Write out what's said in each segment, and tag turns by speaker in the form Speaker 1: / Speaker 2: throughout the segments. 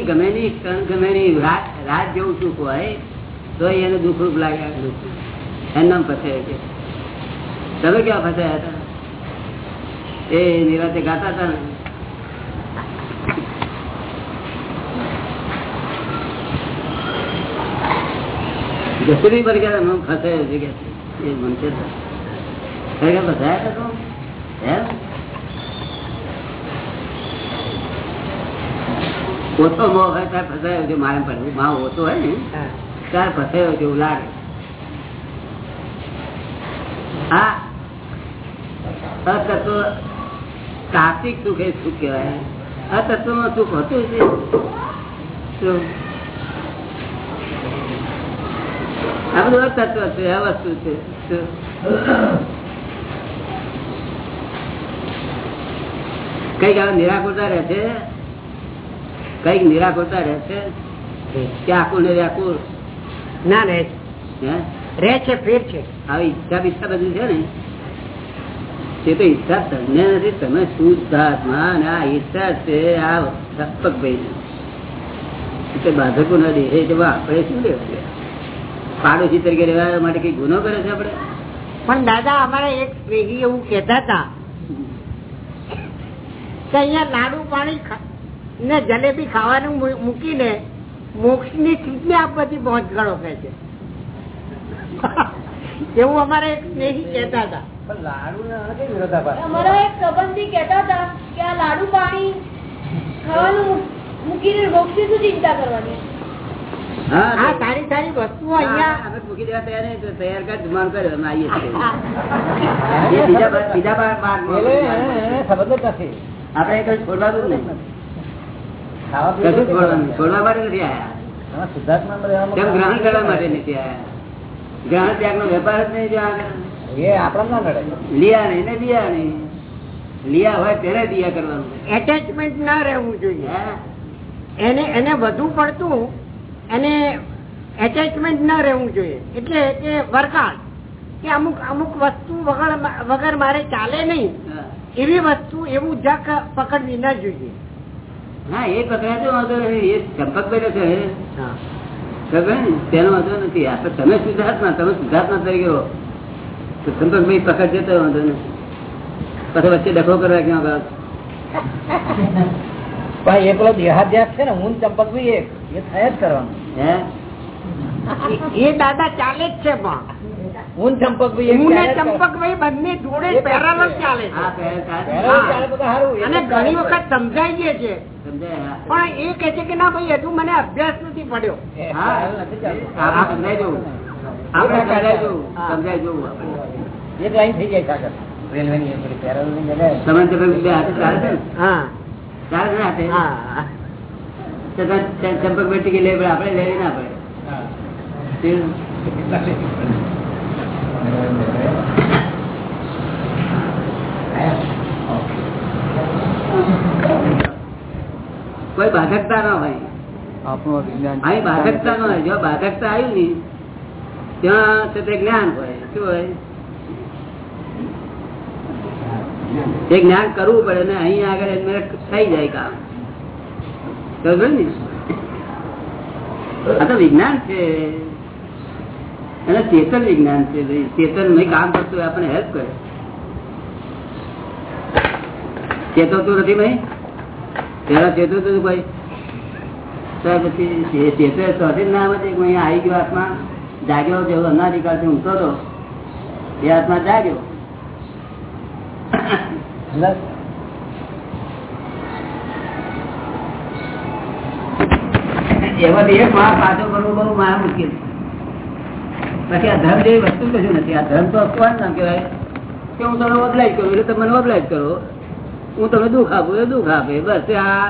Speaker 1: ગમે ક્ષણ ગમે નહીં રાત રાત જેવું સુખ હોય તો એને દુઃખ રૂપ લાગે એનું નામ ફસાય છે. તમે ક્યાં ફસાયા હતા? એ નિરાતે ગાતા હતા ને? જસુરી પર ગયા હું ફસાયો છે કે એ છે ફસાયા હતા તો? એમ? ઓછો મોહ હોય ત્યારે ફસાયો છે મારે પડવું. માં ઓછો હોય ને ત્યારે ફસાયો છે એવું લાગે. હા. અતત્વ કાર્તિક સુખ એ સુખ કહેવાય. અતત્વનું સુખ હતું છે શું? આ બધું અતત્વ છે આ વસ્તુ છે? કંઈક હવે નિરાકુરતા રહે છે. કંઈક નિરાકુરતા રહે છે? કે આકુલ ને
Speaker 2: ના રહે
Speaker 1: હે?
Speaker 2: છે ફેર છે.
Speaker 1: હવે ઈચ્છા બીચ્છા બધું છે ને? તે તો ઈચ્છા તમને નથી તમે શુદ્ધ અને આ ઈચ્છા છે આ ભાઈ તે બાધકો ના દે જવા આપણે શું લેવું પાડોશી તરીકે રહેવા માટે કઈ ગુનો કરે છે આપણે?
Speaker 2: પણ દાદા અમારા એક સ્નેહી એવું કેતા હતા કે અહીંયા લાડુ પાણી ને જલેબી ખાવાનું મૂકીને મોક્ષની સ્થિતિ આપ બધી પહોંચ કે છે. એવું અમારે એક સ્નેહી કેતા હતા.
Speaker 3: અમારા એક સંબંધી કહેતા હતા કે આ લાડુ પાણી ખાવાનું મૂકીને મોક્ષની શું ચિંતા કરવાની?
Speaker 1: હા
Speaker 2: સારી સારી વસ્તુઓ અહીંયા
Speaker 1: મૂકી દેવા તૈયાર નહીં તૈયાર કર જુમાન કર્યો અમે આવીએ છીએ. બીજા બીજા આપણે કઈ છોડવાનું જ નહીં. છોડવા માટે નથી આયા? ગ્રહણ કરવા માટે નથી આયા? ગ્રહણ ત્યાગ નો વેપાર જ નહીં લિયા નહીં ને દિયા નહીં. લિયા હોય તેને દિયા કરવાનું.
Speaker 2: એટેચમેન્ટ ના રહેવું જોઈએ. એને એને વધુ પડતું એને એટેચમેન્ટ ન રહેવું જોઈએ. એટલે કે વરકાળ કે અમુક અમુક વસ્તુ વગર વગર મારે ચાલે નહીં. એવી વસ્તુ એવું જક પકડવી ના જોઈએ.
Speaker 1: હા એ પકડાય તો વાંધો નથી. એ ચંપકભાઈ છે તેનો વાંધો નથી. આપણે તમે શુદ્ધાત્મા તમે શુદ્ધાત્મા તરીકે હો. તો ચંપકભાઈ પકડશે તો વાંધો નથી. પછી વચ્ચે ડખો કરવા ક્યાં આગળ
Speaker 4: પણ એ પેલો દેહાધ્યાસ છે ને હું ચંપક ચંપકભાઈ એક. એ થયા જ કરવાનું.
Speaker 1: હે?
Speaker 2: એ દાદા ચાલે જ છે પણ.
Speaker 4: હું ચંપક ચંપકભાઈ એક
Speaker 2: હું ને
Speaker 4: થયા જ કરવાનું.
Speaker 2: ચંપકભાઈ બંને જોડે ચાલે છે. અને ઘણી વખત સમજાઈ સમજાઈએ છે. પણ એ કે છે કે ના ભાઈ હજુ મને અભ્યાસ નથી પડ્યો.
Speaker 1: સમજાય જવું. આપણે સમજાય જવું સમજાય જવું આપણે.
Speaker 4: એક લાઈન થઈ જાય કાગળ રેલવે ની? પેલી પેરેલની ને લે.
Speaker 1: તમે ચંપકભાઈ ટીકી લે પણ આપણે લેવી ના પડે. તે કોઈ બાધકતા ના હોય. અહીં બાધકતા ન હોય. જો બાધકતા આવ્યું ને ત્યાં છે તે જ્ઞાન હોય. શું હોય? એ જ્ઞાન કરવું પડે ને અહીં આગળ થઈ જાય કામ. ને? આ તો વિજ્ઞાન છે. અને ચેતન વિજ્ઞાન છે. ચેતન નહીં કામ કરતું આપણે હેલ્પ કરે. ચેતવતું નથી ભાઈ? પેલા ચેતવતું હતું ભાઈ તો પછી ચે- ચેતવે તો હતી જ ના આવે. છે આવી ગયો આત્મા જાગ્યો જેવો અનાધિકારથી ઊંઘતો હતો. એ આત્મા જાગ્યો. એમાંથી એક મા પાછો કરવું બહુ મારા મુશ્કેલ. બાકી આ ધર્મ જેવી વસ્તુ કશું નથી. આ ધર્મ તો અપવાદ ના કહેવાય. કે હું તમને ઓબલાઇઝ કરું એટલે તમે ઓબલાઇઝ કરો. હું તમને દુઃખ આપું એ દુઃખ આપે. બસ આ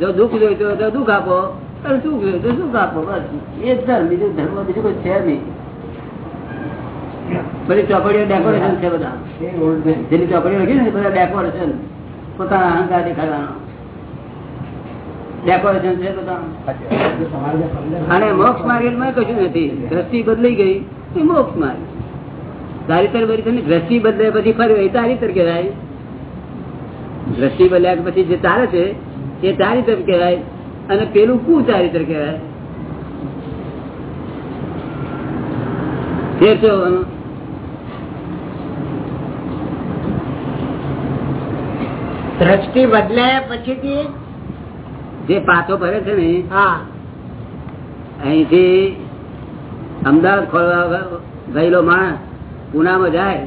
Speaker 1: જો દુઃખ જોઈતું તો દુઃખ આપો. અને સુખ જોયું તો સુખ આપો બસ. એ જ ધર્મ. બીજું ધર્મ બીજું કોઈ છે નહીં. બધી ચોપડીઓ ડેકોરેશન છે બધા. જેની ચોપડીઓ લખી ને બધા ડેકોરેશન પોતાના અહંકાર દેખાડવાનો. ડેકોરેશન છે બધા અને મોક્ષ માર્ગમાં કશું નથી. દ્રષ્ટિ બદલાઈ ગઈ એ મોક્ષ માર્ગ. તારીતર બરી દ્રષ્ટિ બદલે પછી ફરી વળી તારીતર કહેવાય. દ્રષ્ટિ બદલ્યા પછી જે ચાલે છે, એ ચારિત્ર કહેવાય. અને પેલું કુ ચારિત્ર કહેવાય.
Speaker 2: દ્રષ્ટિ બદલાયા પછીથી
Speaker 1: જે પાછો ભરે છે ને અહીંથી અમદાવાદ ખોલવા ગયેલો માણસ પુનામાં જાય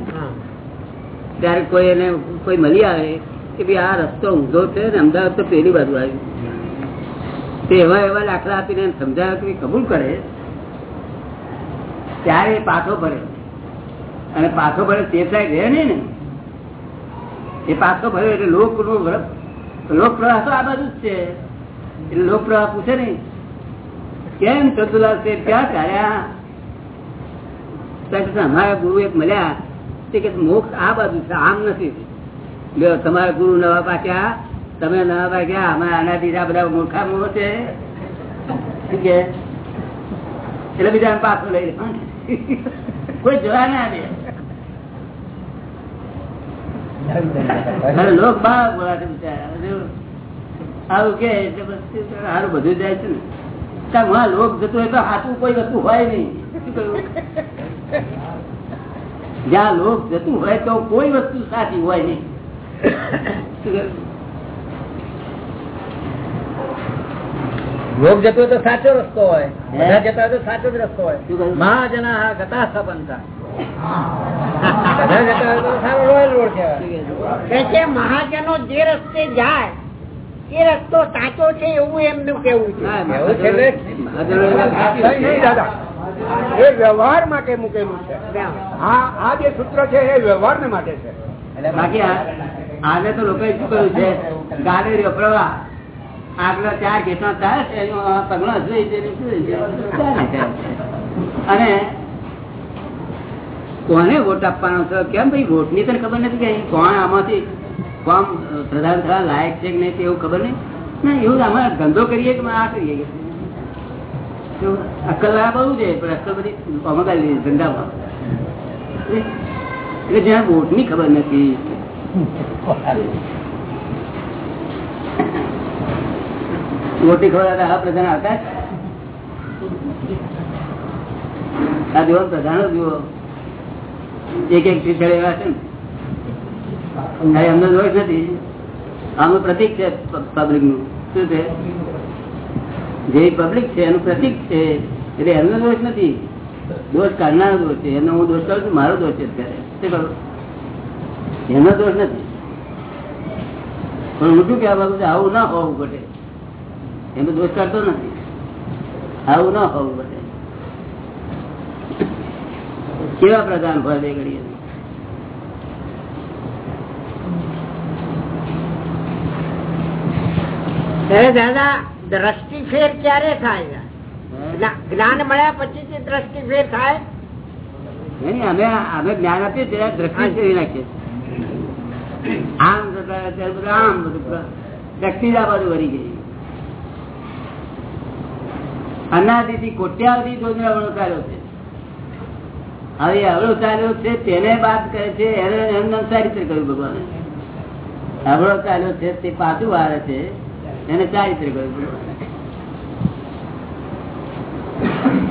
Speaker 1: ત્યારે કોઈ એને કોઈ મળી આવે કે ભાઈ આ રસ્તો ઊંધો છે ને અમદાવાદ તો પેલી બાજુ આવ્યું તે એવા એવા દાખલા આપીને સમજાવે કે કબૂલ કરે ત્યારે એ પાછો ભરે અને પાછો ભરે તે થાય રહે નહીં ને. એ પાછો ભર્યો એટલે લોક લોક પ્રવાહ તો આ બાજુ જ છે. એટલે લોક પ્રવાહ પૂછે ને કેમ ચતુલાલ છે ક્યાં ચાલ્યા અમારા ગુરુ એક મળ્યા. તે કે મોક્ષ આ બાજુ છે આમ નથી. તમારા ગુરુ નવા પાક્યા તમે નવા પાક્યા અમે આનાથી આ બધા મોટા મૂળ છે. છે એટલે બીજા પાછો લઈ કોઈ જોવા ના દે. લોક બા બોલાશે બિચારા. હજુ કે સારું બધું જાય છે ને. કારણ લોક જતું હોય તો હાથું કોઈ વસ્તુ હોય નહીં. જ્યાં લોક જતું હોય તો કોઈ વસ્તુ સાચી હોય નહીં.
Speaker 4: લોક જતો હોય તો સાચો રસ્તો હોય.
Speaker 1: હે?
Speaker 4: બધા જતા હોય તો સાચો જ રસ્તો હોય. મહાજના હા ગતા સ્થાપનતા બધા જતા હોય તો સારો રોડ કહેવાય.
Speaker 2: મહાજનો જે રસ્તે જાય એ રસ્તો સાચો છે એવું એમનું કેવું છે.
Speaker 5: એ વ્યવહાર માટે મૂકેલું છે? આ આ જે સૂત્ર છે એ વ્યવહાર માટે છે.
Speaker 4: એટલે
Speaker 1: બાકી આને તો લોકોએ શું કહ્યું છે? ગાડી રહ્યો પ્રવાહ. આગળ ચાર ઘેટા થાય છે, એનો આ પગલો. અને કોને વોટ આપવાનો છે? કેમ ભાઈ વોટની તને ખબર નથી કે કોણ આમાંથી કોણ પ્રધાન થવા લાયક છે કે નહીં એવું ખબર નહીં? ના, એવું અમે ધંધો કરીએ કે આ કરીએ? અક્કલ આ બહુ છે, પણ અક્કલ બધી અમગાલી ધંધામાં. એટલે જ્યાં વોટની ખબર નથી. મોટી ખબર હતા આ પ્રધાન આવતા આ દિવસ પ્રધાન જુઓ. એક એક ટીચર એવા છે ને. એમનો દોષ નથી. આનું પ્રતિક છે પબ્લિકનું શું છે? જે પબ્લિક છે, એનું પ્રતિક છે, એટલે એમનો દોષ નથી. દોષ કાઢનારો દોષ છે. એનો હું દોષ કરું છું, મારો દોષ છે અત્યારે. શું કરું? એનો દોષ નથી. પણ શું કહેવા માંગુ છું? આવું ના હોવું ઘટે. એનો દોષ કાઢતો નથી. આવું ના હોવું ઘટે. કેવા પ્રધાન હોય બે ઘડીએ
Speaker 2: ત્યારે દાદા દ્રષ્ટિ ફેર ક્યારે થાય? જ્ઞાન મળ્યા પછી દ્રષ્ટિ ફેર થાય?
Speaker 1: અમે અમે જ્ઞાન આપીએ ત્યારે દ્રષ્ટિ ફેરવી નાખીએ આમ જતા આમ બધું દ્રષ્ટિ આ બાજુ વળી ગઈ. અનાદિથી કોટ્યાવધી જોઈને અવળો ચાલ્યો છે. હવે અવળો ચાલ્યો છે તેને બાદ કરે છે એને એમને સારી રીતે કહ્યું ભગવાને. અવળો ચાલ્યો છે, તે પાછું વારે છે. એને ચારિત્ર કહ્યું.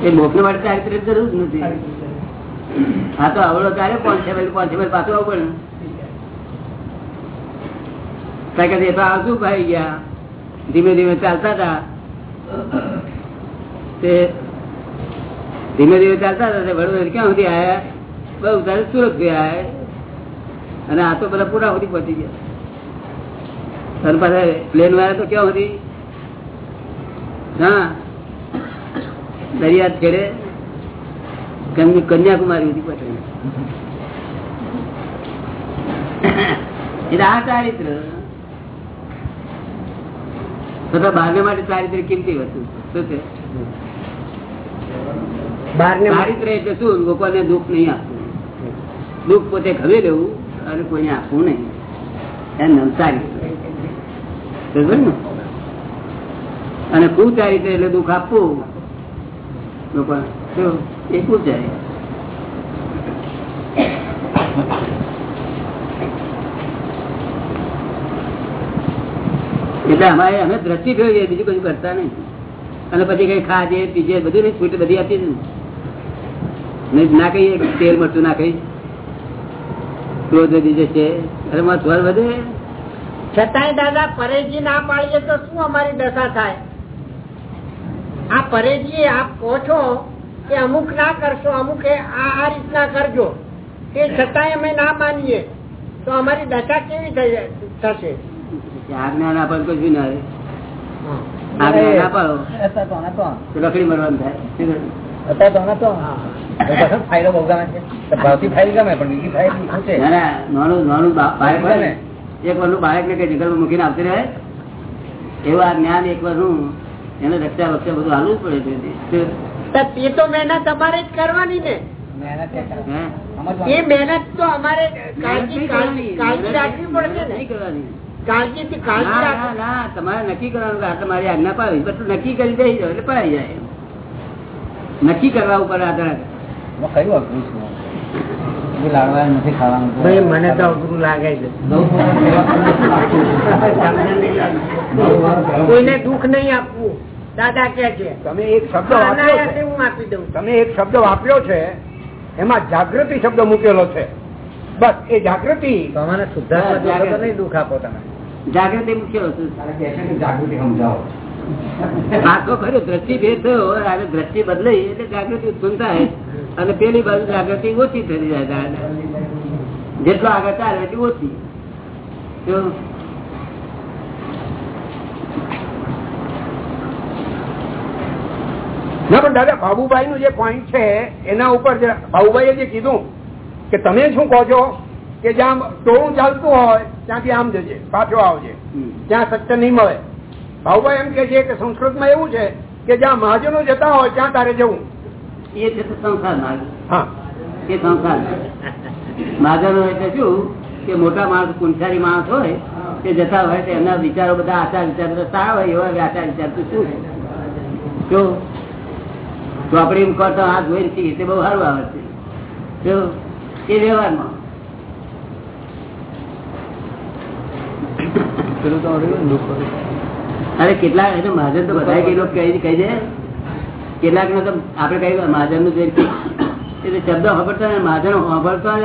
Speaker 1: એ મોકલે માટે ચારિત્ર જરૂર નથી. હા, તો અવળો ચાલ્યો, પાંચ છે પાછું આવું પડે એ તો આવતું ભાઈ ગયા. ધીમે ધીમે ચાલતા હતા. તે ધીમે ધીમે ચાલતા હતા વડોદરા ક્યાં સુધી આવ્યા બહુ તારે સુરત ગયા અને આ તો બધા પૂરા સુધી પહોંચી ગયા. અને પાછા પ્લેન વાળા તો ક્યાં હતી હા. દરિયા છેડે કન્યા- કન્યાકુમારી હતી પટેલ એટલે આ ચારિત્ર. તથા બારને માટે ચારિત્ર કિંમતી વસ્તુ શું છે? ચારિત્ર એટલે શું? લોકોને દુઃખ નહીં આપવું. દુઃખ પોતે ખવી લેવું અને કોઈને આપવું નહીં. એમ ચારિત્ર. અને કુચારિત્ર એટલે દુઃખ આપવું. લોકોને એ કુચારિત્ર એટલે અમારે અમે દ્રષ્ટિ ફેરવીએ બીજું કશું કરતા નહીં. અને પછી કઈ ખાજે, પીજે, બધું નહીં છૂટ બધી આપી જ નહીં ના કહીએ તેલ મરચું ના કહીશ ક્રોધ વધી જશે અરે મારે સ્વર વધે
Speaker 2: છતાંય દાદા પરેજી ના પાડીએ તો શું અમારી દશા થાય? આ પરેજી આપ કહો છો કે અમુક ના કરશો અમુક આ આ રીતના કરજો. તે છતાંય અમે ના માનીએ. તો અમારી દશા કેવી થશે?
Speaker 1: આજ્ઞા ના પાડો કશું ના આજ્ઞા ના પાડો. તો મરવાનું થાય.
Speaker 4: અત્યારે તો તો ફાઇલો બહુ ગમે છે. ભાવથી ગમે પણ બીજી
Speaker 1: ના નાનું નાનું એક વર્ષનું બાળક ને કઈ જંગલમાં મૂકીને આવતી રહે. એવું આ જ્ઞાન એક વર્ષનું એને રક્ષા વક્ષા બધું હાલવું જ પડે છે.
Speaker 2: તો મહેનત અમારે જ કરવાની ને.
Speaker 4: એ?
Speaker 2: એ મહેનત તો અમારે
Speaker 1: તમારે નક્કી કરવાનું મારી આ તમારી આજ્ઞા પાડી. બધું નક્કી કરી દઈ જાઓ એટલે પડાઈ જાય. નક્કી કરવા ઉપર આધાર
Speaker 4: કયું અઘરું છે?
Speaker 2: મને તો અઘરું લાગે છે. કોઈને દુઃખ નહીં આપવું. દાદા કે છે
Speaker 5: તમે એક શબ્દ
Speaker 2: આપી દઉં
Speaker 5: તમે એક શબ્દ વાપર્યો છે એમાં જાગૃતિ શબ્દ મૂકેલો છે. બસ એ જાગૃતિ
Speaker 4: તમારે શુદ્ધાત્મા જોડે નહીં દુઃખ આપો તમે.
Speaker 1: જાગૃતિ વસ્તુ
Speaker 5: જાગૃતિ સમજાવો.
Speaker 1: આખો ખરો દ્રષ્ટિ ભેદ થયો અને દ્રષ્ટિ બદલાઈ એટલે જાગૃતિ ઉત્પન્ન થાય. અને પેલી બાજુ જાગૃતિ ઓછી થઈ જાય જેટલો આગળ ચાલે એટલી ઓછી.
Speaker 5: ના પણ દાદા બાબુભાઈ નું જે પોઈન્ટ છે એના ઉપર જે બાબુભાઈએ જે કીધું કે તમે શું કહો છો? કે જ્યાં ટોળું ચાલતું હોય ત્યાંથી આમ જજે પાછો આવજે. ત્યાં સત્ય નહીં મળે. બાબુભાઈ એમ કે છે કે સંસ્કૃતમાં એવું છે કે જ્યાં મહાજનો જતા હોય ત્યાં તારે જવું.
Speaker 1: એ છે સંસાર માર્ગ. એ સંસાર માર્ગ. એટલે શું? કે મોટા માણસ કુંઠારી માણસ હોય તે જતા હોય તો એમના વિચારો બધા આચાર વિચાર બધા સારા હોય એવા આચાર વિચાર તો શું? જો તો આપણે એમ કરતા હાથ જોઈ શીખીએ તે બહુ સારું આવે છે. જો એ વ્યવહારમાં.
Speaker 4: પેલું તો અઘરું ને દુઃખ
Speaker 1: અરે કેટલા એટલે મહાજન તો બધા કઈ લોકો કહી દે. કેટલાક નો તો આપણે કઈ મહાજનનું એટલે શબ્દ સાંભળતા મહાજન સાંભળતા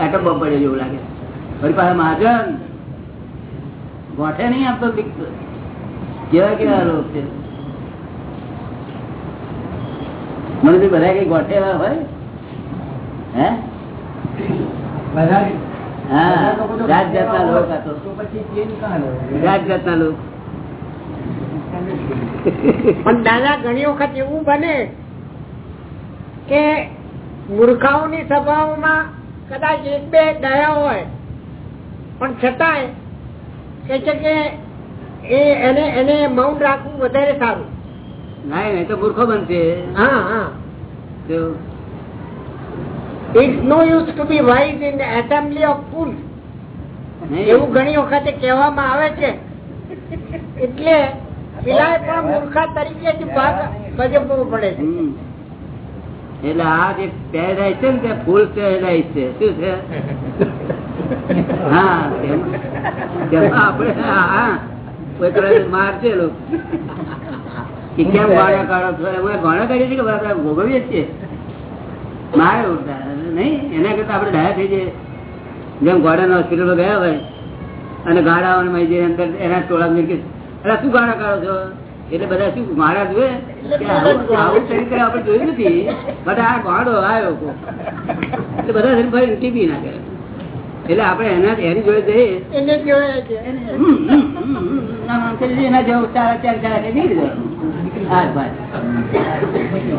Speaker 1: એટમ બોમ્બ પડે જેવું લાગે ફરી પાસે મહાજન. ગોઠે નહીં આપતો કેવા કેવા લોક છે? મને તો બધા કઈ ગોઠે એવા હોય? હે? હા. જાત જાતના લોક હતો જાત જાતના લોક.
Speaker 2: પણ દાદા ઘણી વખત એવું બને કે મૂર્ખાઓની સભાઓમાં કદાચ એક બે ગયા હોય પણ છતાંય કે છે કે એને એને મૌન રાખવું વધારે સારું.
Speaker 1: ના એ તો મૂર્ખો બનશે.
Speaker 2: હા હા. It's no use to be wise in assembly of
Speaker 1: fool
Speaker 2: એવું ઘણી વખતે કહેવામાં આવે છે. એટલે
Speaker 1: એટલે આ જે પેરાડાઈઝ છે ને તે ફૂલ પેરાડાઈઝ છે. શું છે? કેમ ગાળા કાઢો છો? એમાં છીએ કે આપણે ભોગવીએ છીએ. મારે નહીં, એના કરતા આપણે ડાયા થઈ જઈએ. જેમ ગોડાના હોસ્પિટલમાં ગયા હોય, અને ગાળાઓને જે અંદર એના ટોળા કે અરે શું ગાણા કાઢો છો? એટલે બધા શું મારા જોયે કે આવું આપણે જોયું નથી. બધા આ ગાડો આવ્યો એટલે બધા ટીપી નાખે. એટલે આપણે એના એની જોડે જઈએ.
Speaker 2: એને
Speaker 1: કરી જેવું ચાર ચાર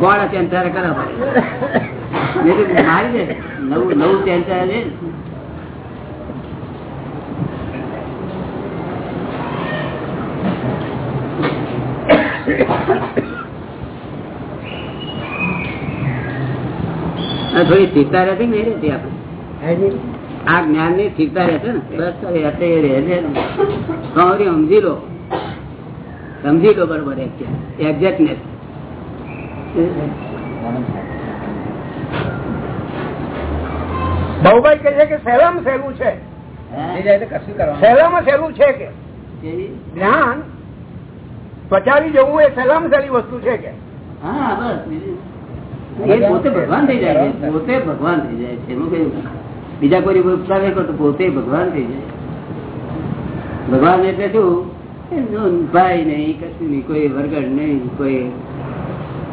Speaker 1: ગોળા ચેન ચાર તો મારી દે. નવું નવું ચેન ચાર છે ને. આ થોડી સ્થિરતા રહેતી નહીં રહેતી આપણે. આ જ્ઞાનની. સ્થિરતા રહેશે ને. બસ સમજી લો. સમજી લો બરોબર એક્ઝેક્ટનેસ
Speaker 5: બહુભાઈ કહે છે કે સહેલામાં સહેલું છે. સહેલામાં સહેલું છે કે? જ્ઞાન. પચાવી જવું એ સહેલામાં સહેલી વસ્તુ છે કે?
Speaker 1: હા બસ બીજું- એ પોતે બીજા કોઈ ઉપકાર નહીં કરતો, પોતે ભગવાન થઈ જાય. ભગવાન એટલે શું? ભાઈ નહીં, કશું નહીં, કોઈ વરગડ નહીં, કોઈ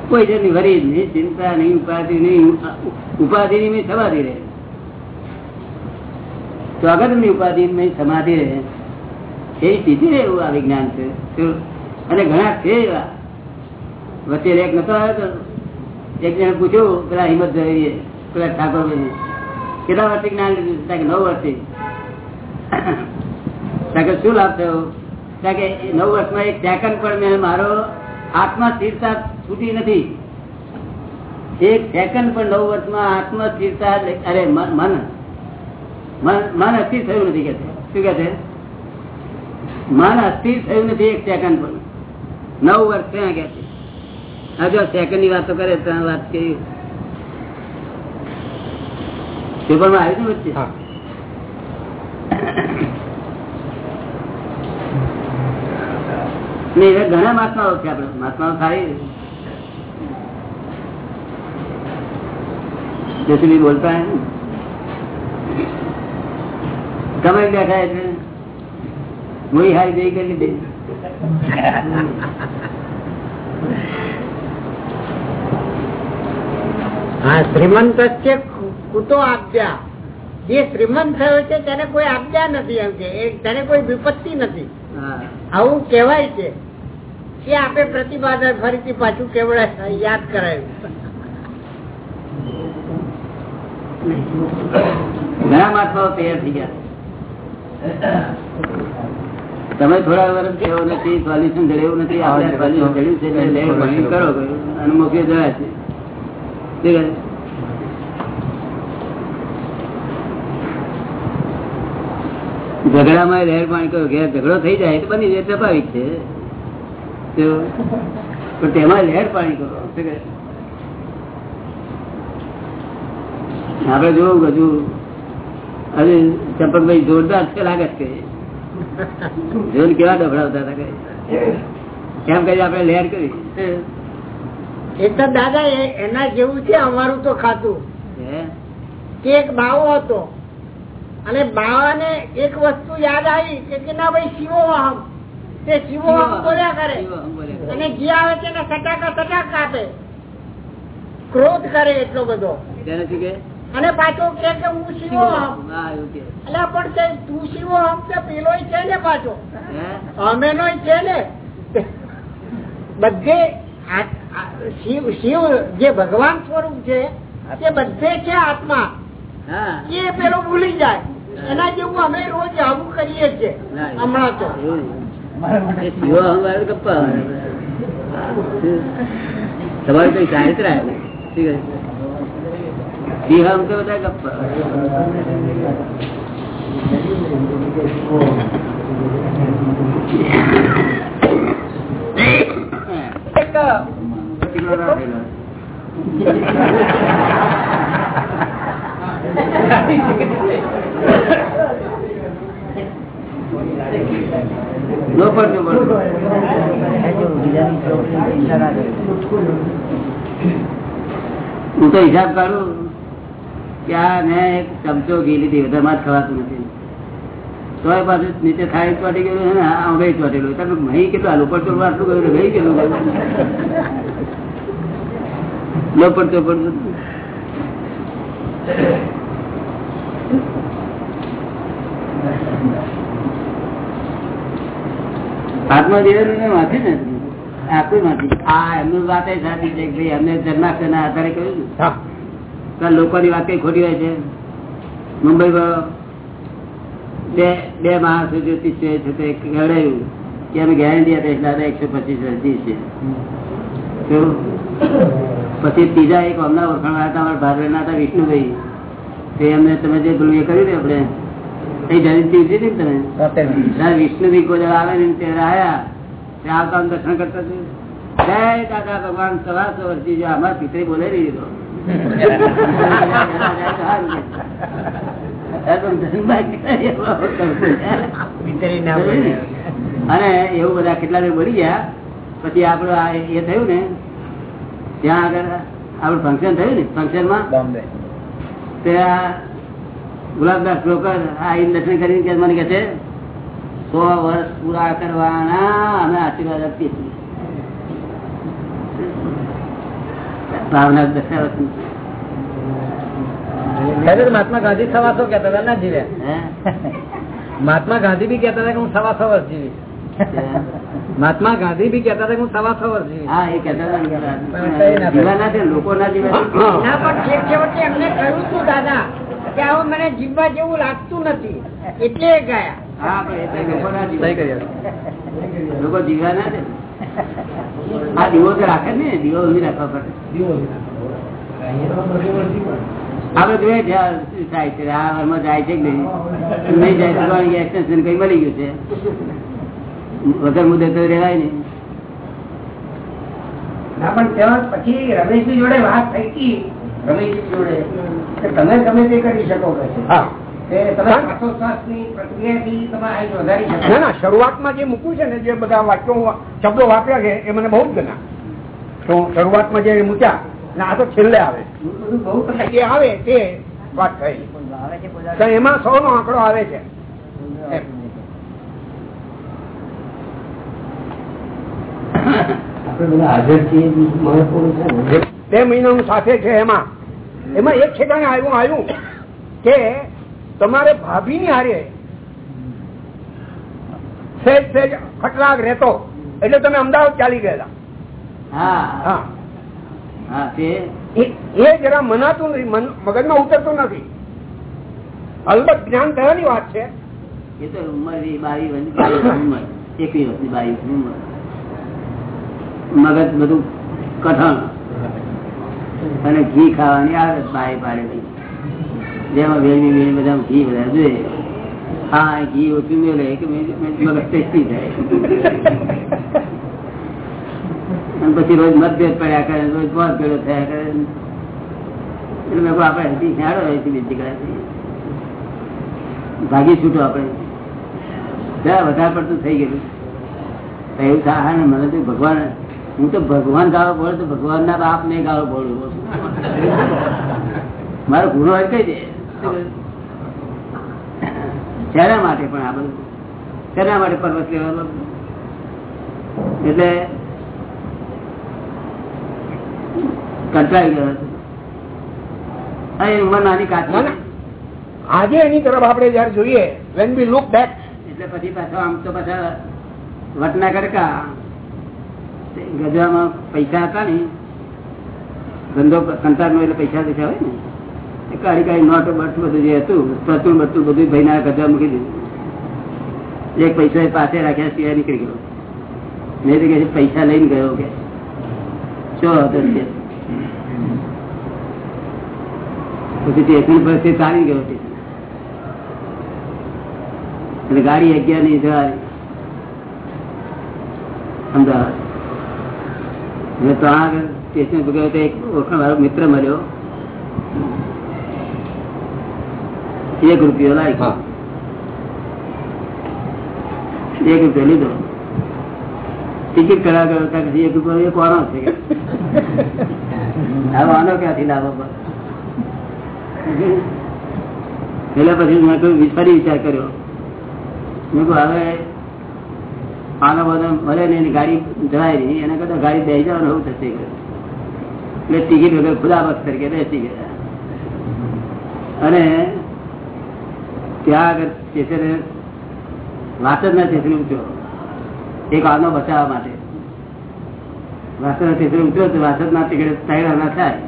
Speaker 1: કોઈ જણની વરી નહીં, ચિંતા નહીં, ઉપાધિ નહીં ઉપાધિ ની સમાધિ રહે. સ્વાગતની ઉપાધિ ની સમાધિ રહે. એ સીધી રહે એવું આ વિજ્ઞાન છે. અને ઘણા છે એવા. વચ્ચે એક નતો આવ્યો એક જણે પૂછ્યું, પેલા હિંમત જોઈએ પેલા ઠાકોર કેટલા વર્ષે જ્ઞાન લીધું કે નવ વર્ષે કે શું લાભ થયો? કે નવ વર્ષમાં એક સેકન્ડ પણ મેં મારો આત્મા સ્થિરતા છૂટી નથી. એક સેકન્ડ પણ નવ વર્ષમાં આત્મા સ્થિરતા અરે, મન મન. અસ્થિર થયું નથી કે શું કે છે? મન અસ્થિર થયું નથી એક સેકન્ડ પણ નવ વર્ષ ત્યાં કે છે? હજુ સેકન્ડની વાતો કરે ત્રણ વાત કેવી પેપરમાં આવી હતું વચ્ચે?
Speaker 5: હા.
Speaker 1: ને એવા ઘણા મહાત્માઓ છે આપડે મહાત્માઓ સારી જેસુલી બોલતા હે ને. તમે બેઠા એટલે. મોઈ હારી બે કરી લીધી
Speaker 2: હા. શ્રીમંત છે કુતો આપ્યા જે શ્રીમંત થયો છે તેને કોઈ આપ્યા નથી એમ કે તેને કોઈ વિપત્તિ નથી. આવું કેવાય છે. કે આપે પ્રતિભાદર ફરીથી પાછું કેવડે યાદ કરાયું.
Speaker 1: ઘણા મહાત્માઓ તૈયાર થઈ ગયા. તમે થોડા વર્ષ કેવો નથી સોલ્યુશન જડેવું નથી આવડે સોલ્યુશન જડ્યું છે એટલે કરો અને મોકલી જવા છે? ઝઘડામાં રહેર પાણી કયો ઘેર ઝઘડો થઈ જાય તો બની જાય, સ્વાભાવિક છે. તેમાં લહેર પાણી કરો આપડે જોવું હજુ હજુ ચંપકભાઈ જોરદાર છે લાગે છે જોઈને કેવા ડબડાવતા હતા કેમ કઈ આપણે લહેર કરી.
Speaker 2: એ તો દાદા એના જેવું છે અમારું તો ખાતું. કે એક બાવો હતો. અને બાવાને એક વસ્તુ યાદ આવી કે ના ભાઈ શિવો અહમ તે શિવો અહમ બોલ્યા કરે. અને જે આવે તેને સટાકા સટાકા આપે. ક્રોધ કરે એટલો બધો. અને પાછો કે હું શિવો અહમ. એટલે પણ તે તું શિવો અહમ તે પેલો છે ને પાછો?
Speaker 1: હે?
Speaker 2: અમે નો છે ને? બધે શિવ શિવ જે ભગવાન સ્વરૂપ છે તે બધે છે આત્મા. એ પેલો ભૂલી જાય. એના જેવું અમે રોજ આવું કરીએ છીએ. હમણાં તો.
Speaker 1: તમારે કઈ ગપ્પા
Speaker 2: એક
Speaker 1: પડતો પડતો. હું તો હિસાબ કાઢું કે આ મેં એક ચમચો ઘી લીધી, વધારે મારે ખવાતું નથી. તો એ પાછું નીચે થાળી ચોટી ગયેલું ને, આ ગઈ ચોટેલું તમે મહી કેટલું આલુ પડતો આટલું ગયું ગઈ ગયેલું નો પડતો પડતો. આત્મજીવન માથી ને આખું માથી આ એમની વાત એ સાચી છે કે ભાઈ અમને જન્માક્ષર ના આધારે કહ્યું ને લોકોની વાત કઈ ખોટી હોય છે? મુંબઈમાં બે બે માણસો જ્યોતિષ છે તે કહેવડાયું કે અમે ગેરંટી આપે દાદા એકસો પચીસ વર્ષથી છે. પછી ત્રીજા એક અમના ઓળખાણ હતા અમારા ભાદરના હતા વિષ્ણુભાઈ. તે અમને તમે જે પેલું એ કર્યું ને આપણે એ ઉજવી હતી ને તમે? વિષ્ણુભાઈ કોઈ આવે ને ત્યારે આયા ત્યાં આવતા દર્શન કરતા જય દાદા ભગવાન સવાસો વર્ષથી જો અમારા પિતરી બોલે રહી અને એવું બધા કેટલા બોલી ગયા. પછી આપડે એ થયું ને ત્યાં આગળ આપણું ફંક્શન થયું ને ફંક્શનમાં
Speaker 4: બોમ્બે.
Speaker 1: ત્યાં ગુલાબદાસ બ્રોકર આ દર્શન કરીને કે મને કે છે સો વર્ષ પૂરા કરવાના અમે આશીર્વાદ આપીએ છીએ. ભાવના
Speaker 4: મહાત્મા ગાંધી સવાસો કેતા હતા ના જીવે. મહાત્મા ગાંધી બી કેતા હતા કે હું સવા સો વર્ષ જીવી મહાત્મા ગાંધી બી કેતા હતા હું સવા ખબર છે.
Speaker 1: હા એ છે લોકો ના જીવે
Speaker 2: ના પણ છેક છેવટે એમને કહ્યું હતું દાદા કે હવે મને જીવવા જેવું લાગતું નથી. એટલે ગયા.
Speaker 1: હા લોકો જીવે ના છે આ દીવો તો રાખે ને દીવો ઊંધી રાખવા પડે. આપડે જોઈએ છે થાય છે આ જાય છે કે નહીં? નહીં જાય કઈ મળી ગયું છે? વગર મુદ્દે તો રેવાય
Speaker 6: ના પણ ત્યાં પછી રમેશજી જોડે વાત થઈ હતી. જોડે? તમે ગમે તે કરી શકો કે છે.
Speaker 5: ના
Speaker 6: શકો.
Speaker 5: ના શરૂઆતમાં જે મૂક્યું છે ને જે બધા વાક્યો શબ્દો વાપર્યા છે એ મને બહુ જ ગણા તો શરૂઆતમાં જે મૂક્યા ને આ તો છેલ્લે આવે.
Speaker 6: બધું બહુ તમને
Speaker 5: જે આવે તે વાત થઈ. એમાં સો નો આંકડો આવે છે. એમ.
Speaker 6: મહિના ને?
Speaker 5: બે મહિનાનું સાથે છે એમાં. એમાં એક ઠેકાણે આવ્યું આવ્યું કે તમારે ભાભીની હારે સહેજ સહેજ ખટરાગ રહેતો. એટલે તમે અમદાવાદ ચાલી ગયેલા.
Speaker 1: હા.
Speaker 5: હા.
Speaker 1: હા
Speaker 5: એ જરા મનાતું નથી મગજમાં ઉતરતું નથી. અલબત્ત જ્ઞાન થયાની વાત છે.
Speaker 1: એ તો ઉંમર બી બાવીસ એકવીસ વર્ષની બાવીસ ઉંમર. મગજ બધું કઠણ. અને ઘી ખાવાની આદત બાય પાડેલી જેમાં વેલવી વેલવી બધા ઘી બધા જોઈએ. હા ઘી ઓછું મેળે કે મગજ ટેસ્ટી થાય. અને પછી રોજ મતભેદ પડ્યા કરે, રોજ વાત ભેડો થયા કરે. એટલે મેં આપણે હજી હેડો હતી બીજી કરાય ભાગી છૂટો આપણે. વધારે પડતું થઈ ગયેલું. એવું થાય ને મને તો ભગવાન હું તો ભગવાન ગાળો બોલે તો ભગવાન ના બાપ ને ગાળો બોલું મારો ગુનો હોય કઈ દે શેના માટે પણ આ બધું? શેના માટે પર્વત લેવાનો? એટલે કંટાળી ગયો ઉંમર નાની
Speaker 5: ના,
Speaker 1: કાચી
Speaker 5: આજે એની તરફ આપણે જયારે જોઈએ વેન બી લુક બેક
Speaker 1: એટલે પછી પાછો આમ તો પાછા વટના કરકા તે ગજરામાં પૈસા હતા ને, ધંધો સંસારનો એટલે પૈસા પૈસા હોય ને કાળી કાઢી નોટ, બટ બધું જે હતું પ્રતુલ બધું બધું ભાઈના ગજા મૂકી દીધું. એક પૈસા પાસે રાખ્યા સિવાય નીકળી ગયો. મેં તો કે પૈસા લઈને ગયો કે. શું હતો? પછી ટેશન પર તે ચાલી ગયો સ્ટેશન એટલે ગાડી અગિયારની જવાય અમદાવાદ. એટલે તો આ સ્ટેશન ગયો તો એક ઓળખાણ મિત્ર મળ્યો. એક રૂપિયો લાગ્યો. એક રૂપિયો લીધો. ટિકિટ કરાવ ગયો પછી એક રૂપિયો એક વાનો છે. કે. હવે આનો ક્યાંથી લાવો એટલે પછી મેં કહ્યું ફરી વિચાર કર્યો. મેં કહ્યું હવે આનો બધો મળે ને ગાડી જવાય નહીં, એના કરતા ગાડી બેસી જવાનું એવું થશે એટલે ટિકિટ વગર ખુદા બસ તરીકે બેસી ગયા. અને ત્યાં આગળ સ્ટેશને વાસદ સ્ટેશને ઉતર્યો એક આનો બચાવવા માટે. વાસદ સ્ટેશને ઉતર્યો તો વાસદના ટિકિટ ત્રણ આના થાય.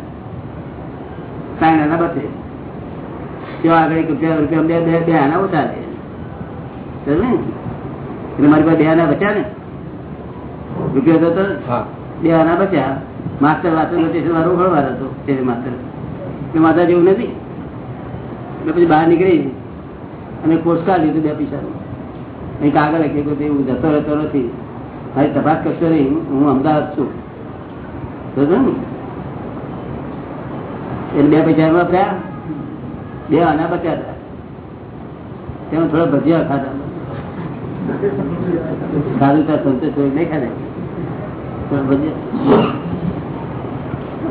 Speaker 1: ત્રણ આના બચે. ત્યાં આગળ એક રૂપિયા રૂપિયા બે બે બે આના ઉતારે. ને? એટલે મારી પાસે બે આના બચ્યા ને? રૂપિયો હતો બે આના બચ્યા. માસ્ટર વાંચો સ્ટેશન વાળો ઉઘડવાનો હતો સ્ટેશન માસ્ટર. એ માતા જેવું નથી. એટલે પછી બહાર નીકળી અને પોસ્ટકાર્ડ લીધું બે પૈસાનું. અહીં કાગળ લખી કે હું જતો રહેતો નથી. મારી તપાસ કરશો નહીં હું અમદાવાદ છું. બરોબર ને? એટલે બે પૈસા થયા બે આના બચ્યા હતા. તેમાં થોડા ભજીયા ખાધા. સાધુતા સંતોષ હોય દેખા ને?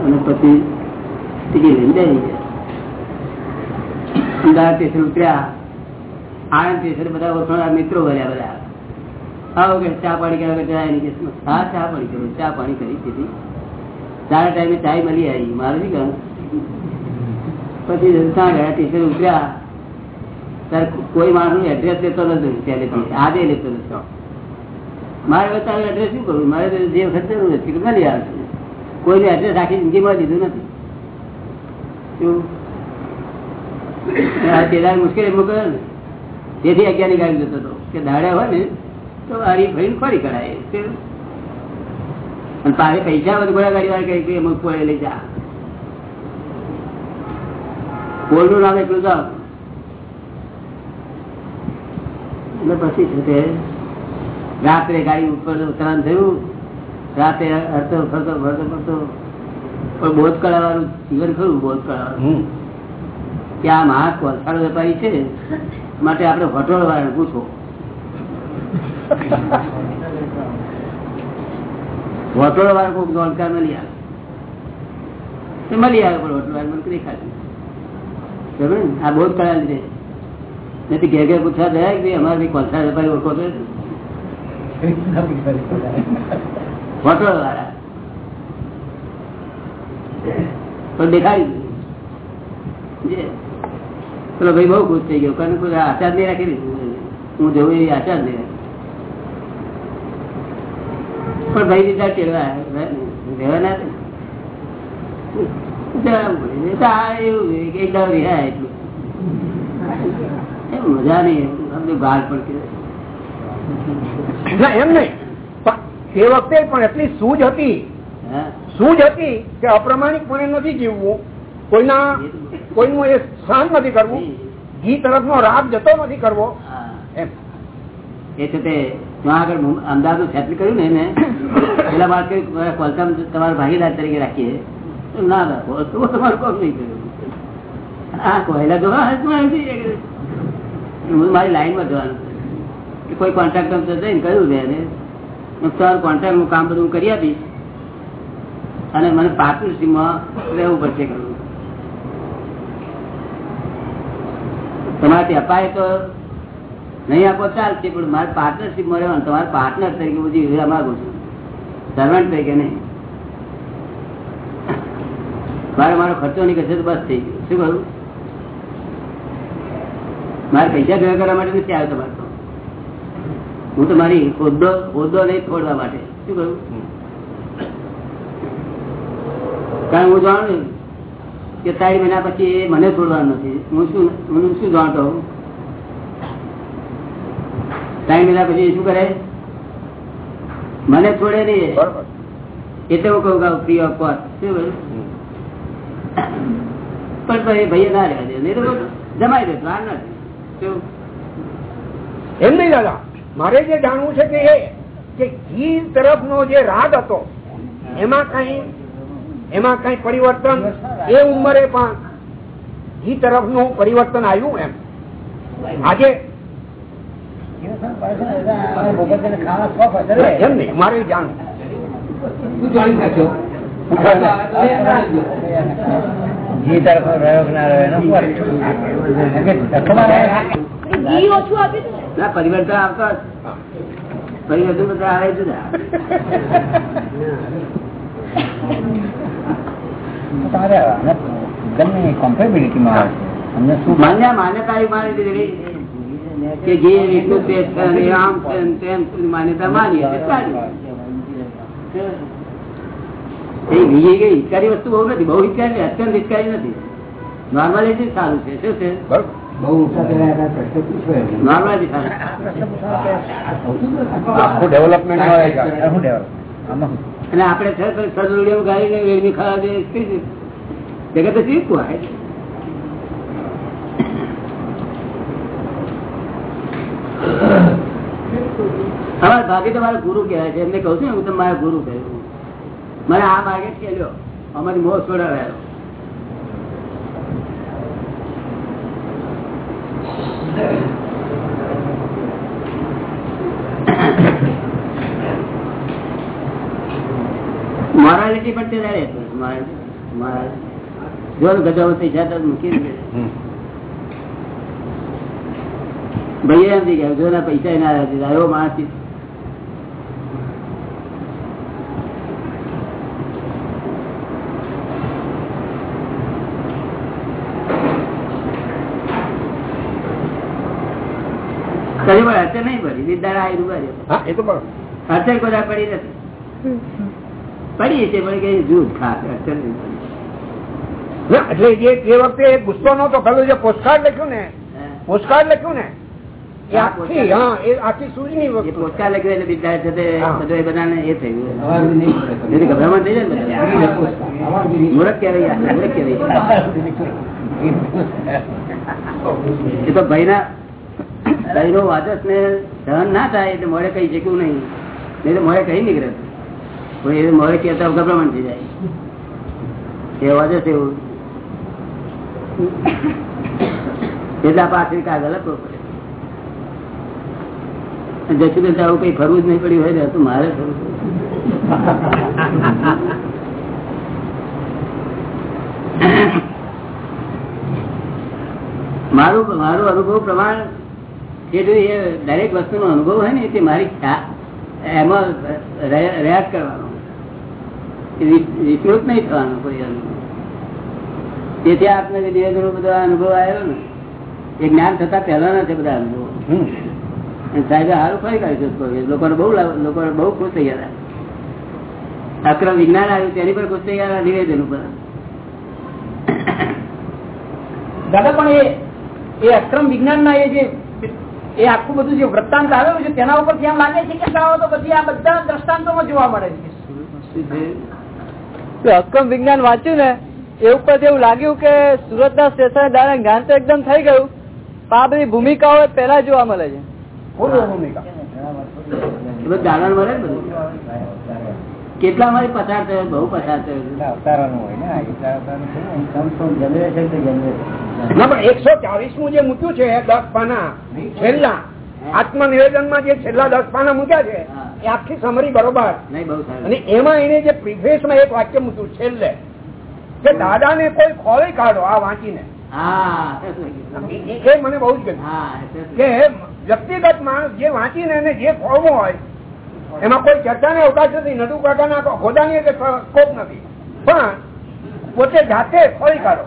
Speaker 1: અને પછી ટીકી લઈને અમદાવાદ સ્ટેશન ઉતર્યા. આણંદ સ્ટેશન બધા ઓળખાણ મિત્રો ભર્યા બધા. આવો કે ચા પાણી કરવા કે એની નહીં હા, ચા પાણી કર્યું, ચા પાણી કરી દીધી ચાર ટાઈમે ચાય મળી આવી. મારું નહીં કહ્યું પછી ત્યાં ગયા સ્ટેશન ઉતર્યા. ત્યારે કોઈ માણસનું એડ્રેસ લેતો નથી આજે લેતો નથી મારે તારું એડ્રેસ શું કરવું? મારે જે વખત જરૂર નથી મળી આવે કોઈને એડ્રેસ આખી જિંદગીમાં લીધું નથી. શું? મુશ્કેલી મૂકે ને. તેથી અગિયારની ગાડી જતો હતો. કે દાડ્યા હોય ને તો હારી ભાઈ ફરી કરાય. અને તારે પૈસા બધું ઘોડા ગાડી વાળા કઈ અમુક પોળે લઈ જા. પોળનું નામ એટલું જાવ એટલે પછી છે તે રાત્રે ગાડી ઉપર ઉતરાણ થયું રાતે હરતો ફરતો ફરતો ફરતો પણ બોધ કરાવવાનું જીવન ખરું બોધ કરાવવાનું? કે આ મહા કોલસાડ વેપારી છે માટે આપણે વટોળ વાળા પૂછો. વટોળ વાળા કોઈ દોલકાર મળી આવે. મળી આવે પણ વટોળ વાળા મને ને? આ બોધ કળા લીધે નથી ઘેર ઘેર પૂછવા જાય કે અમારે કઈ કોલસાડ વેપારી ઓળખો છો? વટોળ વાળા. પણ દેખાડી પેલો ભાઈ બહુ ખુશ થઈ ગયો. કારણ કોઈ આચાર નહીં રાખી દીધું હું જવું એ આચાર નહીં રાખી. પણ ભાઈ બીજા ટેડવા રહેવા ના એવું કે એક દાડો રહ્યા એટલું. મજા નહીં ગાળ પડતી
Speaker 5: એમ નહીં. તે વખતે પણ એટલી સૂજ હતી. સૂજ હતી કે અપ્રમાણિકપણે નથી જીવવું. કોઈના કોઈનું એ સહન નથી કરવું. ઘી તરફનો રાગ જતો નથી કરવો. એમ.
Speaker 1: એ છે તે આગળ અમદાવાદનું સેટલ કર્યું ને એને પેલા બાદ કહ્યું કોલકામ તમારા ભાગીદાર તરીકે રાખીએ. ના રાખો તમારું કોમ નહીં કર્યું. હા કોયલા તો હા. હું મારી લાઈનમાં જવાનું. કે કોઈ કોન્ટ્રાક્ટર જઈને કહ્યું છે એને? તમારું કોન્ટ્રાક્ટ હું કામ બધું કરી આપીશ. અને મને પાર્ટનરશીપમાં રહેવું પડશે કરવું તમારાથી અપાય તો નહીં આપો ચાલશે, પણ મારે પાર્ટનરશીપમાં રહેવાનું તમારે પાર્ટનર તરીકે બધી રહેવા માંગુ છું. સર્વન્ટ તરીકે નહીં. મારે મારો ખર્ચો નહીં કરશે તો બસ થઈ ગયું. શું કરું મારે પૈસા ભેગા કરવા માટે નથી આવ્યો તમારે તો. હું તો મારી હોદ્દો હોદ્દો નહીં છોડવા માટે. શું કહ્યું? કારણ હું જાણું કે ત્રણ મહિના પછી એ મને છોડવાનું નથી. હું શું હું શું જાણતો? ત્રણ મહિના પછી શું કરે? મને છોડે નહીં એટલે હું કહું કહું ફ્રી ઓફ કોસ્ટ શું કહ્યું? પણ ભાઈ ના રહેવા દે. નહીં તો જમાઈ દે વાર નથી?
Speaker 5: એમ નહીં દાદા. મારે જે જાણવું છે કે એ કે ઘી તરફનો જે રાગ હતો એમાં કઈ એમાં કઈ પરિવર્તન? એ ઉંમરે પણ ઘી તરફનું પરિવર્તન આવ્યું એમ. આજે એમ નહીં મારે જાણવું.
Speaker 4: જી તરફ રહ્યો કે ના રહ્યો એનો.
Speaker 3: ઘી ને?
Speaker 1: ના પરિવર્તન આવતો પરિવર્તન બધા આવે
Speaker 4: તમારે ગમે છે. અમને શું
Speaker 1: માન્ય માન્યતા માની દીધી કે જે રીતનું તે આમ ને તેમ માન્યતા માની. એ બીજી કઈ હિતકારી વસ્તુ બહુ નથી બહુ હિતકારી નથી, અત્યંત હિતકારી નથી. નોર્માલિટી સારું છે. શું છે? જગત શીખવું હોય અમારા તમારા ગુરુ કહેવાય છે. એમને કહું છું ને હું તમારા ગુરુ કહ્યું મને આ માર્ગે ખેલ્યો અમારી મોહ છોડાવેલો મોરાલિટી પણ તે રહે મોરાલિટી ગજાઓ થઈ જાય તો મૂકી દે ભાઈ એમ થઈ ગયા જો પૈસા ના રહેતી આવ્યો માણસ અડચણ નહીં પડી. વિદ્યા આવી
Speaker 5: ભરે એ તો બરોબર
Speaker 1: કોઈ પડી નથી. પડી છે પણ કઈ જૂથ ખાસ ખર્ચે નહીં
Speaker 5: એટલે જે તે વખતે ગુસ્સો નતો પેલું જે પોસ્ટકાર્ડ લખ્યું ને? પોસ્ટકાર્ડ લખ્યું ને?
Speaker 1: ગભરામણ થઈ જાય ને મૂર્ખ કહેવાય એ તો ભાઈના ભાઈનો વાચસ ને સહન ના થાય એટલે મોડે કઈ શક્યું નહીં. નહીં તો મોડે કઈ નીકળે? એ મોડે કહેતા ગભરામણ થઈ જાય. એ વાચસ એવું. એટલા પાછળ કાગળ હતો જશું આવું કઈ ફરવું જ નહીં પડ્યું હોય ને, તો મારે ફરવું. મારું મારું અનુભવ પ્રમાણ એ જો એ દરેક વસ્તુનો અનુભવ હોય ને તે મારી એમાં રહ્યા કરવાનો. વિકૃત વિસ્તૃત નહીં થવાનો કોઈ અનુભવ. તેથી આપને જે ઘણો બધો અનુભવ આવ્યો ને એ જ્ઞાન થતા પહેલાના છે બધા અનુભવો. સાહેબ સારું ફરી કાઢ્યું લોકોને બહુ લોકોને બહુ ખુશ થઈ ગયા અક્રમ વિજ્ઞાન આવ્યું તેની પર ખુશ થઈ ગયા નિવેદન ઉપર.
Speaker 4: દાદા પણ એ એ અક્રમ વિજ્ઞાન ના એ જે એ આખું બધું જે વૃત્તાંત આવેલું છે તેના ઉપર કેમ લાગે છે કે તો પછી આ બધા દ્રષ્ટાંતોમાં જોવા મળે છે.
Speaker 1: શું
Speaker 7: વિજ્ઞાન વાંચ્યું ને એ ઉપર એવું લાગ્યું કે સુરતના સ્ટેશન દ્વારા જ્ઞાન તો એકદમ થઈ ગયું પણ આ બધી ભૂમિકાઓ પહેલા જોવા મળે છે.
Speaker 5: ભૂમિકા.
Speaker 1: કેટલા મારી પસાર થયો? બહુ પસાર થયો
Speaker 5: પણ એકસો ચાલીસનું જે મૂક્યું છે દસ પાના છેલ્લા. આત્મનિવેદનમાં જે છેલ્લા દસ પાના મૂક્યા છે એ આખી સમરી બરોબર.
Speaker 1: નહીં બહુ સારું.
Speaker 5: અને એમાં એને જે પ્રિફેસમાં એક વાક્ય મૂક્યું છેલ્લે. કે દાદા ને કોઈ ખોલી કાઢો આ વાંચીને. એ મને બહુ જ ગમ્યું. કે વ્યક્તિગત માણસ જે વાંચીને એને જે ખોલવું હોય એમાં કોઈ ચર્ચાને અવકાશ નથી નટુ કાકાના હોદાની કે કોપ નથી. પણ પોતે જાતે ખોલી કાઢો.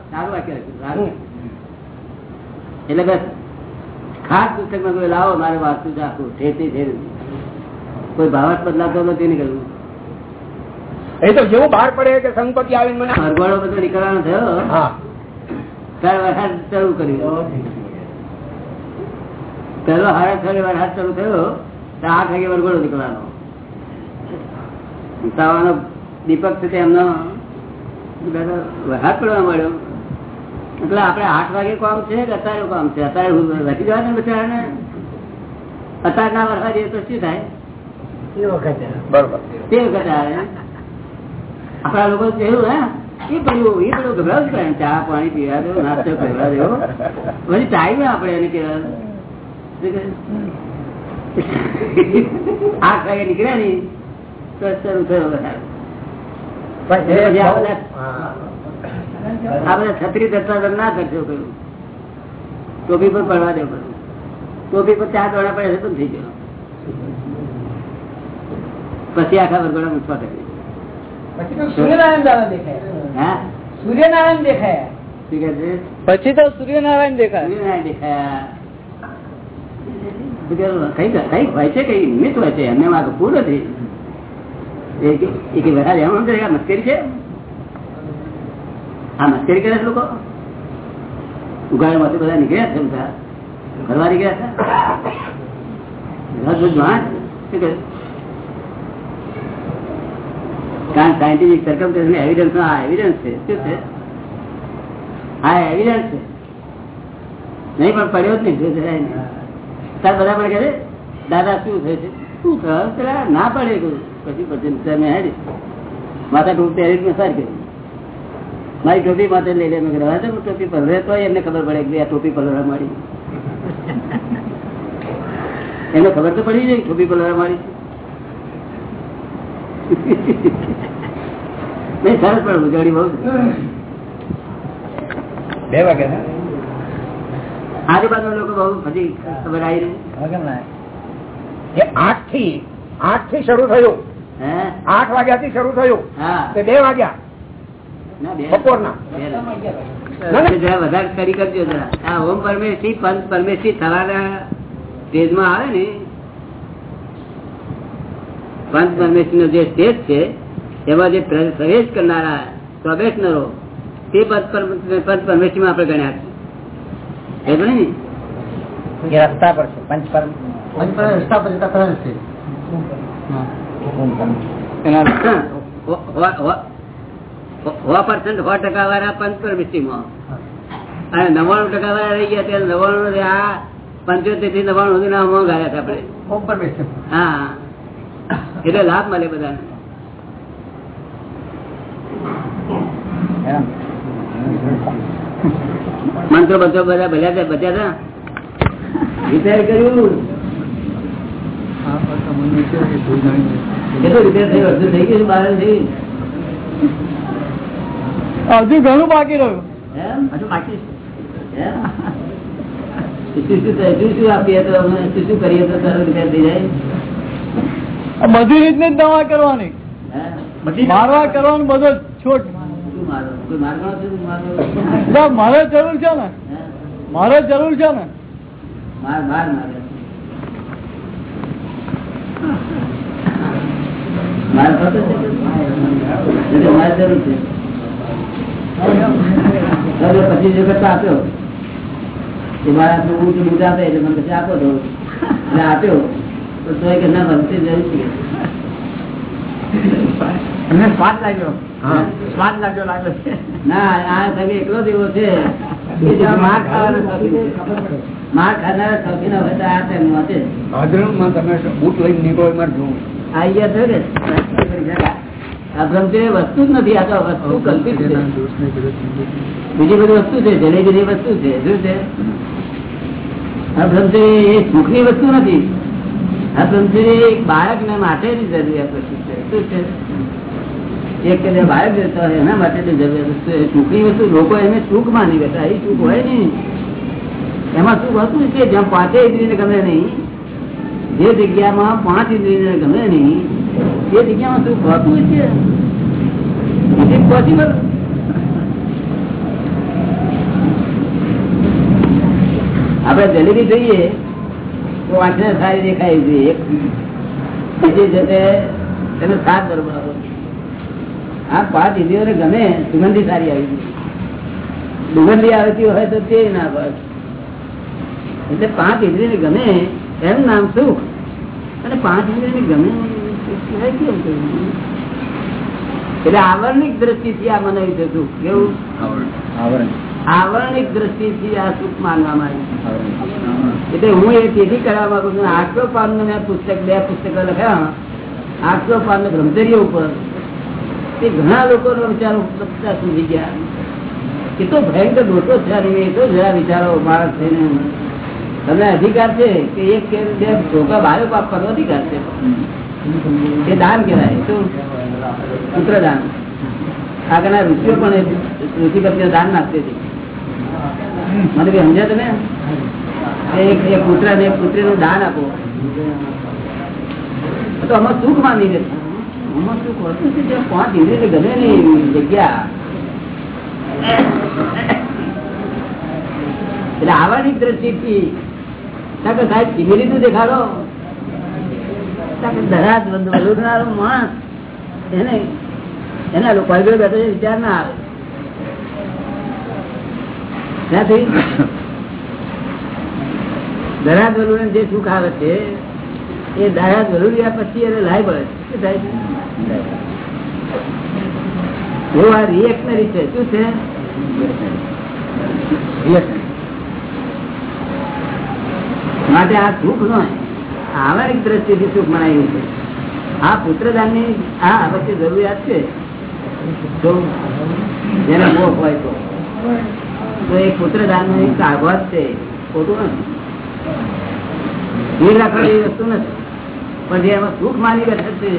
Speaker 1: એટલે બસ ખાસ પુસ્તકમાં કોઈ લાવો મારે વાંચતું છે આખું કોઈ ભાવાર્થ બદલાતો નથી નીકળવું
Speaker 5: એ તો જેવું બહાર પડે કે સંપત્તિ આવીને મને
Speaker 1: અરગોળો બધો નીકળવાનો થયો?
Speaker 5: હા.
Speaker 1: ત્યારે વરસાદ શરૂ કર્યો. પેલો હારે થયો વરસાદ શરૂ થયો તો આ વાગે વરગોળો નીકળવાનો. સવારનો દીપક છે એમનો વરસાદ પડવા મળ્યો એટલે આપડે આઠ વાગે કામ છે કે અત્યારે કામ છે? અત્યારે વધી જવા ને બચારાને? અત્યારે ના વરસાદ એ તો શું થાય?
Speaker 5: બરોબર.
Speaker 1: તે વખતે આવે. આપડા લોકો જોયું હે? એ પડ્યું એ પડ્યું ગભરાવું ચા પાણી પીવા દો નાસ્તો કરવા દો. પછી ટાઈમ આપણે એને કહેવાનું આઠ વાગે નીકળ્યા ની છત્રી દત્તા ના કરજો કયું ટોપી પર પડવા દે બધું. ટોપી પર ચાર દોડા પડે તો થઈ ગયો. પછી આખા વરગોડા મૂકવા કરી.
Speaker 4: પછી તો સૂર્યનારાયણ દેખાય. દેખાય.
Speaker 7: પછી તો સૂર્યનારાયણ દેખાય.
Speaker 1: દેખાયા. કઈ કઈ હોય છે? કઈ નિમિત્ત હોય છે? એમને મારું પૂરું નથી મસ્કરી છે? આ મસ્કરી કરે છે બધા ફરવા નીકળ્યા છે કારણ સાયન્ટિફિક સરકમ છે. શું છે? આ એવિડન્સ છે. નહીં, પણ પડ્યો જ નહીં. બધા પણ કહે દાદા શું થયું છે? શું પેલા ના પડે કહ્યું. પછી પછી તમે હેડી માથા ટોપી પહેરી મેં સાર કર્યું મારી ટોપી માટે લઈ લે. મેં હવે હું ટોપી પહેરે તો એમને ખબર પડે કે આ ટોપી પલરા મારી. એને ખબર તો પડી જાય ટોપી પલરા મારી. નહીં સરસ પણ ઉજાડી બહુ.
Speaker 5: બે વાગે
Speaker 1: આજુબાજુ લોકો બહુ હજી ખબર આવી રહી.
Speaker 5: આઠથી આઠથી શરૂ થયું. આઠ વાગ્યા થી શરૂ થયું.
Speaker 1: હા.
Speaker 5: તે બે વાગ્યા. બપોરના.
Speaker 1: વધારે કરી કરજો જરા. આ ઓમ પરમેશથી પંચ પરમેશથી થવાના સ્ટેજમાં આવે ને પંચ પરમેશી નો જે સ્ટેજ છે એમાં જે પ્ર- પ્રવેશ કરનારા પ્રોબેશનરો તે પંચ પર- પંચ પરમેશી માં આપણે ગણ્યા છે. સમજ્યો ને?
Speaker 4: રસ્તા પર છે. પંચ પર
Speaker 6: રસ્તા પર જતા પ્રવેશ છે.
Speaker 1: પર્સન્ટ સો ટકા વાળા પંચ પરમેશીમાં અને નવ્વાણું ટકા વાળા રહી ગયા ત્યારે નવ્વાણું આ પંચોતેરથી નવ્વાણું સુધી ના મોંઘાયા હતા આપણે. હા. એટલે લાભ મળે બધાને. મંત્રો બધો બધા ભલ્યા બચ્યા હતા વિચાર કર્યું કેટલું રિપેર થયું અડધું થઈ ગયું બહાર થઈ
Speaker 7: હજુ ઘણું બાકી રહ્યું.
Speaker 1: હજુ બાકી
Speaker 7: બધી રીતની દવા કરવાની.
Speaker 1: હે?
Speaker 7: મારવા કરવાનું? બધો છોટ
Speaker 1: મારો
Speaker 7: જરૂર છે ને? મારે જરૂર છે ને.
Speaker 1: માર માર મારે. છે? મારે જરૂર છે. ચાલો, પચીસ વખત આપ્યો એ મારા ઊંચ દૂધ આપે એટલે મને પછી આપો તો એટલે આપ્યો તો તોય કે ના બનતી જરૂર છે.
Speaker 4: એમને સ્વાદ લાગ્યો.
Speaker 5: હા.
Speaker 4: સ્વાદ લાગ્યો લાગે
Speaker 1: ના આ તમે એકલો જ એવો છે. માર ખાવાનો છે. માર ખાનારા શોખીન હોય તો આ ટાઈમ છે
Speaker 5: હાજરમાં તમે બુટ લઈને નીકળો એમાં જોઉં
Speaker 1: આ તો છે. બીજી બધી વસ્તુ છે જલેબી જુદી વસ્તુ છે, શું છે? બ્રહ્મચર્ય એ સુખની વસ્તુ નથી. બ્રહ્મચર્ય એક બાળકને માટેની જરૂરિયાત વસ્તુ છે. શું છે? એક કે બાળક જતો હોય એના માટેની જરૂરિયાત વસ્તુ લોકો એને સુખ માની બેઠા. એ સુખ હોય નહીં. એમાં સુખ હતું છે જ્યાં પાંચે ગમે નહીં જે જગ્યામાં પાંચ ઇન્દ્રિય ગમે નહીં તે જગ્યામાં શું હોતું છે? પોસિબલ જલેબી જોઈએ તો વાંચને સારી દેખાય છે, એક બીજી જતે તેને સાત બરોબર. આ પાંચ ઇન્દ્રિયોને ગમે, સુગંધી સારી આવી દુગંધી આવતી હોય તો તે ના બસ એટલે પાંચ ઇન્દ્રિયને ગમે એમ નામ શું? અને પાંચ ઇન્દ્રિયને ગમે? એટલે આવરણિક દ્રષ્ટિથી આ મનાવી છે સુખ કેવું આવરણિક દ્રષ્ટિથી આ સુખ માનવામાં આવ્યું એટલે હું એ તેથી કરવા માંગુ છું આઠસો પાનનું મેં પુસ્તક બે પુસ્તકો લખ્યા. આઠસો પાન ને બ્રહ્મચર્ય ઉપર. તે ઘણા લોકો વિચારો બધા સુધી ગયા. એ તો ભયંકર દોષો છે એ તો જરા વિચારો માણસ થઈને તમને અધિકાર છે કે એક બે ધોકા બાળકો આપવાનો અધિકાર છે? એ દાન કહેવાય, શું? પુત્રદાન. આગળના ઋષિઓ પણ ઋષિ પત્નીઓ દાન નાખતી હતી. મને કઈ સમજ્યા તમે? એક પુત્ર ને પુત્રી નું દાન આપો. તો આમાં સુખ માની લે આમાં સુખ હોતું છે જ્યાં પાંચ ઇન્દ્રિય ગમે નહીં જગ્યા. એટલે આવવાની દ્રષ્ટિથી સાહેબ કેવી રીતનું દેખાડો. કારણ કે દરાજ વલુનારો માણસ એને એના લોકો બેઠો છે વિચાર ના આવે. ત્યાંથી દરાજ વલુને જે સુખ આવે છે એ દરાજ વલુરિયા પછી એને લાય પડે છે. શું થાય છે? આ રિએક્શનરી છે. શું છે? Reaction. માટે આ સુખ નો આવરણિક દ્રષ્ટિથી સુખ મનાયું છે. આ પુત્રદાનની આ વચ્ચે જરૂરિયાત છે. તો જેને મોખ હોય તો. તો એ પુત્રદાનનું એક કાગવાજ છે. ખોટું નથી. ધીર રાખવા જેવી વસ્તુ નથી. પણ જે એમાં સુખ માની બેઠા છે,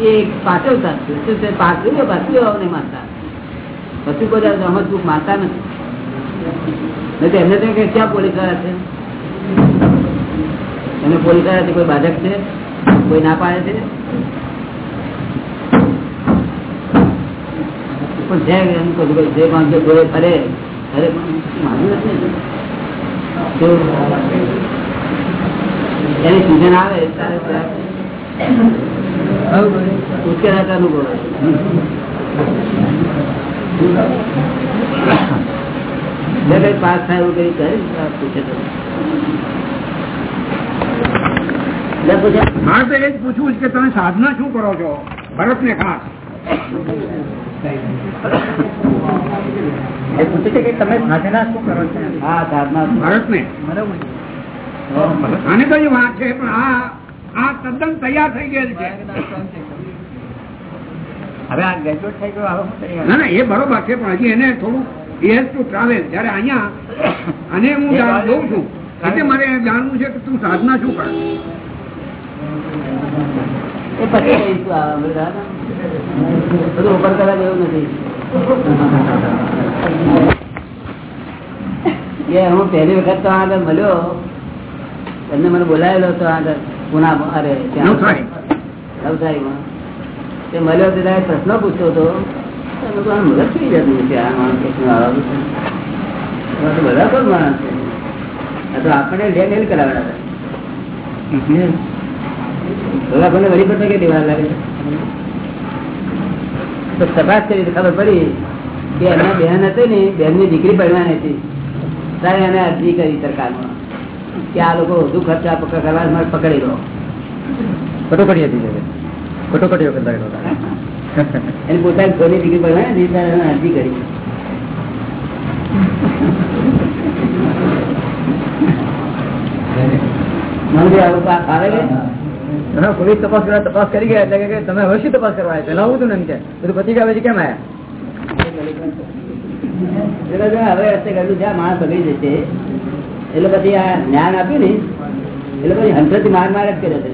Speaker 1: એ છે. શું છે? પાછળ પાછળ નહીં માનતા. પછી બધા દાડો સુખ માનતા નથી. એમને તો ક્યાં પોલીસવાળા છે? એમને પોલીસવાળા કોઈ બાધક છે? કોઈ ના પાડે છે? પણ છે એમ કહું જે માણસો જોડે ફરે અરે માનું નથી એની? સૂચન આવે, ત્યારે કઈ પાસ થાય એવું કઈ કરે પૂછે
Speaker 5: મારે તો એ જ પૂછવું છે કે તમે સાધના શું કરો છો? ભરત ને ખાસ.
Speaker 4: એ પૂછે છે કે તમે સાધના શું કરો છો?
Speaker 1: હા સાધના
Speaker 5: ભરત ને આને તો વાત છે પણ આ આ તદ્દન તૈયાર થઈ ગયેલ છે.
Speaker 4: હવે આ ગ્રેજ્યુએટ થઈ ગયો હવે શું કરીએ
Speaker 5: ના ના એ બરોબર છે પણ હજી એને થોડું ટુ ટ્રાવેલ જયારે અહીંયા અને હું જાણ દઉં છું એટલે મારે જાણવું છે કે તું સાધના શું કરે?
Speaker 1: એ પછી કહીશું આ બધા. બધું ઉપર કરવા જેવું નથી. એ હું પહેલી વખત તો આગળ મળ્યો. એમને મને બોલાયેલો હતો આગળ પુના અરે ત્યાં. નવસારીમાં. તે મળ્યો તો ત્યારે પ્રશ્ન પૂછ્યો હતો. મગજ થઈ જતું છે આ માણસ બધા. કોણ માણસ છે. તો આપણે લે લે કરાવડા વળી પડતા કે લાગે તો તપાસ કરી ખબર પડી કે એમના બહેન હતી ને બહેનની દીકરી પડવાની હતી. ત્યારે એને અરજી કરી સરકારમાં કે આ લોકો વધુ ખર્ચા કરવા પકડી લો.
Speaker 7: કટોકટી હતી કટોકટીઓ કરતા હતા.
Speaker 1: પોતાની ઘરની દીકરી પડવાની ત્યારે એને અરજી કરી. મને આ લોકો આ?
Speaker 7: હા, પોલીસ તપાસ કરવા તપાસ કરી ગયા એટલે કે તમે હવે શું તપાસ કરવા આવ્યા? પેલા હું તું ને એમ કે. બધું પતી ગયા પછી કેમ આયા?
Speaker 1: એટલે હવે રસ્તે કરેલું છે આ માણસ બગડી જશે એટલે પછી આ જ્ઞાન આપ્યું ને એટલે પછી હંસથી માર માર જ કરે છે.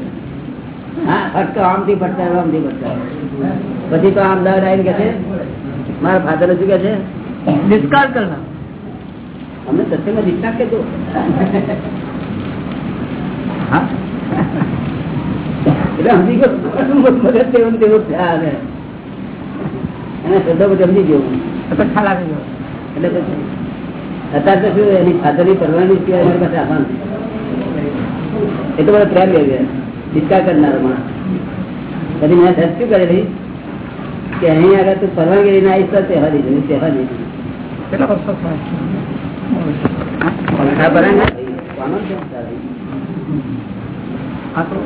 Speaker 1: હા ફટકો આમથી ફટકા આમથી ફટકા પછી તો આમ દાડ આવીને કે છે મારા ફાધર શું કે છે?
Speaker 7: નિષ્કાળ કરના
Speaker 1: અમને સત્સંગમાં દીક્ષા કે હા? એટલે તેવું તેવું. એને શ્રદ્ધા સમજી ગયો.
Speaker 7: તો
Speaker 1: પછી અત્યારે તો શું એની ફાધરની પરવાની સિવાય પાસે આપવાનું એટલો બધા પ્રેમ લેવી ડિસ્કાર કરનાર માણસ. પછી મેં શું કરેલી? કે અહીં આગળ તું પરવાનગી ના આવીશ તો તહેવાર દીધું તહેવાર દીધું
Speaker 7: કેટલા વર્ષો થયા?
Speaker 1: પરવાનગી? કોનો છે
Speaker 7: તો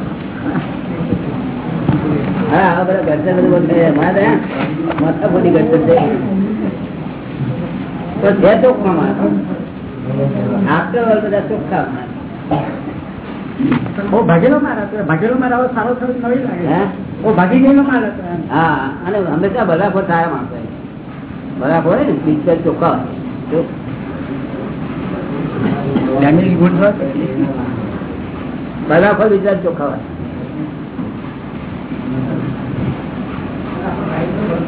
Speaker 1: હા આ બધા ગરજન બધું બંધ માથા ફોડી ઘરચર છે. તો છે ચોખ્ખા માણસ બધા ચોખ્ખા માણસ
Speaker 4: ભાગેલો મારા ભાગેલો માર સારો થયો નવી લાગે ભાગી ગયેલો માર
Speaker 1: હા અને હંમેશા બરાબર સારા માણસો બરાબર હોય ને પિક્ચર ચોખ્ખા હોય બરાબર વિચાર ચોખ્ખા હોય મારા હે?
Speaker 3: આમાં જઈને આપીને દેજે તારા કોને એવું નથી.
Speaker 1: આથી બીજી વાર નહીં બોલતો. હજી બીજી વાર બોલું? દવા આપે, દવા આપે. મેં તો જોતા મને સંચલન બેઠો. હજી બીજી વાર બોલું? સારા. તો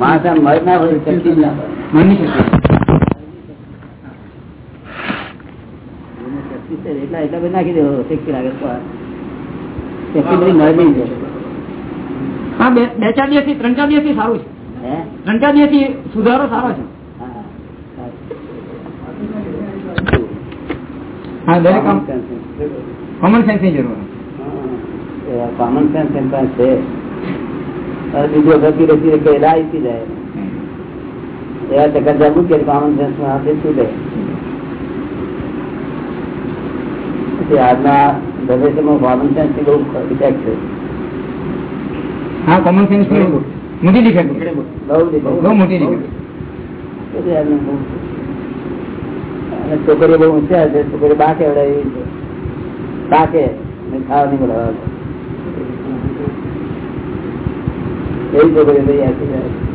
Speaker 1: માણસ મર ના હોય શક્તિ ના હોય.
Speaker 7: મનની શક્તિ
Speaker 1: શક્તિ છે એટલા એટલા બધા નાખી દેવો શક્તિ લાગે શક્તિ બધી મરની છે.
Speaker 2: હા બે બે ચાર દિવસથી ત્રણ ચાર દિવસથી સારું છે. ત્રણ ચાર દિવસથી સુધારો સારો છે.
Speaker 1: હા
Speaker 2: દરેક કોમન સેન્સની જરૂર
Speaker 1: કોમન સેન્સ એમ છે. બીજો ગતિ રસી કે લાવી જાય. એવા ચક્કર જાગું કે કોમન સેન્સમાં શું લે પછી આજના જનરેશનમાં કોમન સેન્સની બહુ ઇફેક્ટ છે.
Speaker 4: હા કોમન સેન્સ મોટી ડિફેક્ટ
Speaker 1: બહુ
Speaker 4: મોટી ડિફેક્ટ
Speaker 1: બહુ- અને છોકરીઓ બહુ હોશિયાર છે. છોકરી બા કેવડાવી છે કે ખાવા નહીં બોલાવા એવી છોકરી